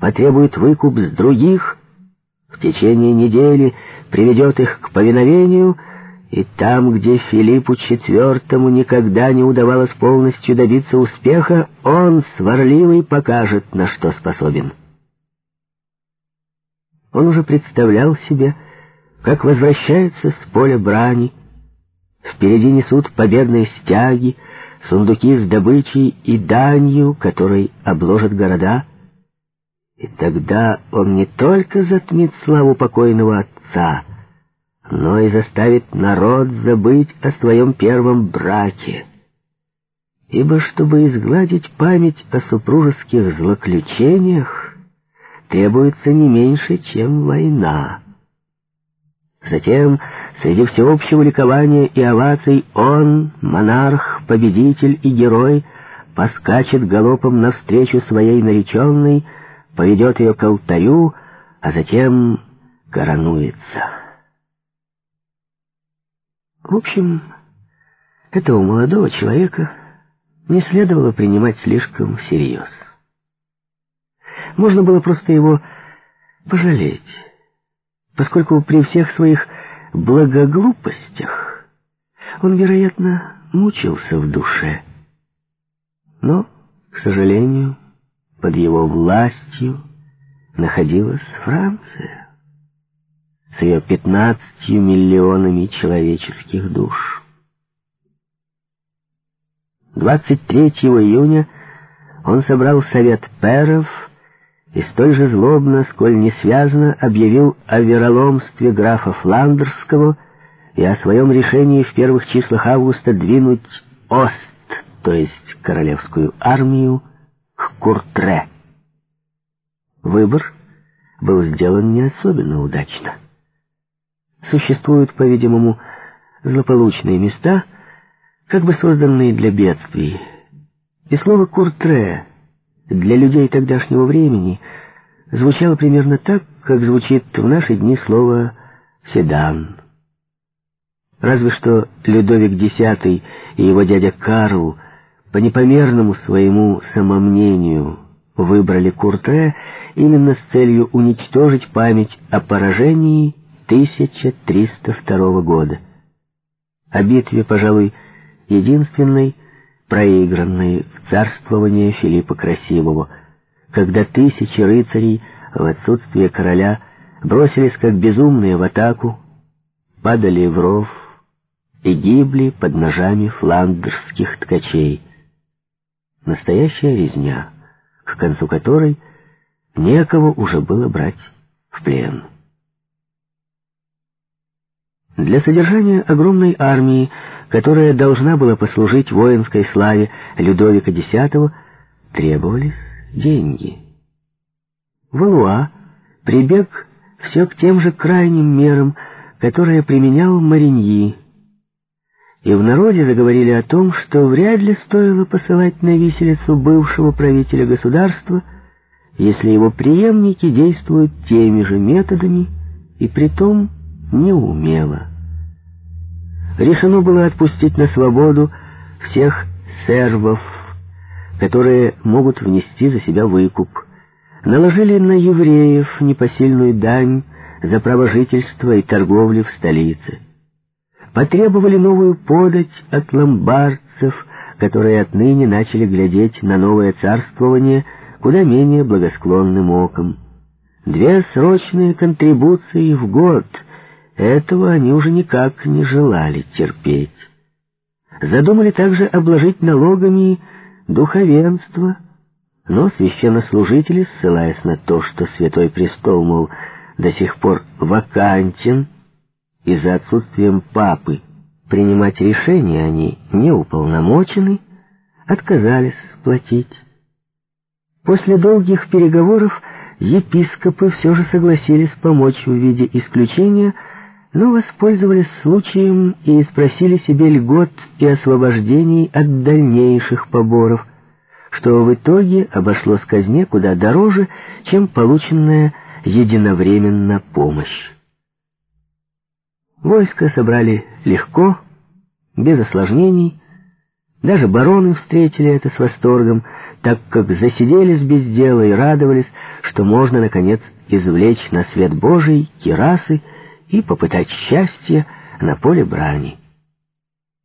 потребует выкуп с других, в течение недели приведет их к повиновению, и там, где Филиппу IV никогда не удавалось полностью добиться успеха, он, сварливый, покажет, на что способен. Он уже представлял себе, как возвращается с поля брани, Впереди несут победные стяги, сундуки с добычей и данью, которой обложат города. И тогда он не только затмит славу покойного отца, но и заставит народ забыть о своем первом браке. Ибо чтобы изгладить память о супружеских злоключениях, требуется не меньше, чем война. Затем, среди всеобщего ликования и оваций, он, монарх, победитель и герой, поскачет галопом навстречу своей нареченной, поведет ее к алтарю, а затем коронуется. В общем, этого молодого человека не следовало принимать слишком всерьез. Можно было просто его пожалеть поскольку при всех своих благоглупостях он, вероятно, мучился в душе. Но, к сожалению, под его властью находилась Франция с ее пятнадцатью миллионами человеческих душ. 23 июня он собрал совет пэров и столь же злобно, сколь не связано, объявил о вероломстве графа Фландерского и о своем решении в первых числах августа двинуть Ост, то есть королевскую армию, Куртре. Выбор был сделан не особенно удачно. Существуют, по-видимому, злополучные места, как бы созданные для бедствий. И слово «Куртре» для людей тогдашнего времени звучало примерно так, как звучит в наши дни слово «седан». Разве что Людовик X и его дядя Карл по непомерному своему самомнению выбрали Куртре именно с целью уничтожить память о поражении 1302 года. О битве, пожалуй, единственной, проигранной в царствование Филиппа Красивого, когда тысячи рыцарей в отсутствие короля бросились как безумные в атаку, падали в ров и гибли под ножами фландерских ткачей. Настоящая резня, к концу которой некого уже было брать в плен. Для содержания огромной армии, которая должна была послужить воинской славе Людовика X, требовались деньги. Валуа прибег все к тем же крайним мерам, которые применял Мариньи, и в народе заговорили о том, что вряд ли стоило посылать на виселицу бывшего правителя государства, если его преемники действуют теми же методами и притом неумело. Решено было отпустить на свободу всех сервов, которые могут внести за себя выкуп. Наложили на евреев непосильную дань за право жительства и торговли в столице. Потребовали новую подать от ломбардцев, которые отныне начали глядеть на новое царствование куда менее благосклонным оком. Две срочные контрибуции в год — этого они уже никак не желали терпеть. Задумали также обложить налогами духовенство, но священнослужители, ссылаясь на то, что Святой Престол, мол, до сих пор вакантен, из-за отсутствием папы принимать решения они не уполномочены, отказались платить. После долгих переговоров епископы все же согласились помочь в виде исключения – но воспользовались случаем и спросили себе льгот и освобождений от дальнейших поборов, что в итоге обошлось казне куда дороже, чем полученная единовременно помощь. Войско собрали легко, без осложнений, даже бароны встретили это с восторгом, так как засиделись без дела и радовались, что можно, наконец, извлечь на свет Божий кирасы и попытать счастье на поле брани.